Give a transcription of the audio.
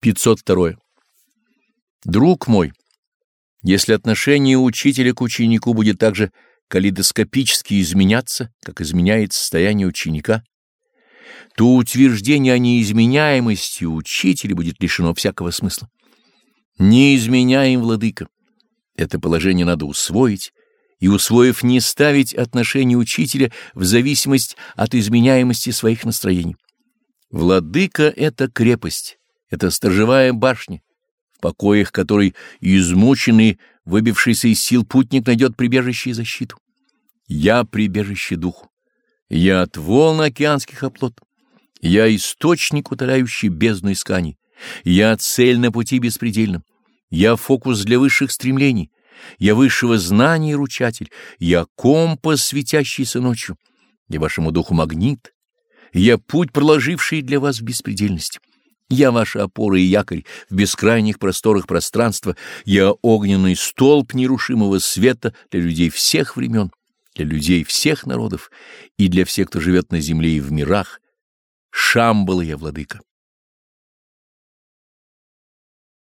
502. Друг мой, если отношение учителя к ученику будет также калейдоскопически изменяться, как изменяет состояние ученика, то утверждение о неизменяемости учителя будет лишено всякого смысла. Не изменяем, владыка. Это положение надо усвоить, и, усвоив, не ставить отношение учителя в зависимость от изменяемости своих настроений. Владыка — это крепость, это сторожевая башня, в покоях которой измученный, выбившийся из сил путник найдет прибежище и защиту. Я — прибежище духу, я — от волн океанских оплот, я — источник, утоляющий бездну исканий, я — цель на пути беспредельном, я — фокус для высших стремлений, я высшего знания ручатель, я компас, светящийся ночью, я вашему духу магнит, я путь, проложивший для вас беспредельность. Я ваша опора и якорь в бескрайних просторах пространства, я огненный столб нерушимого света для людей всех времен, для людей всех народов и для всех, кто живет на земле и в мирах. Шамбала я, владыка.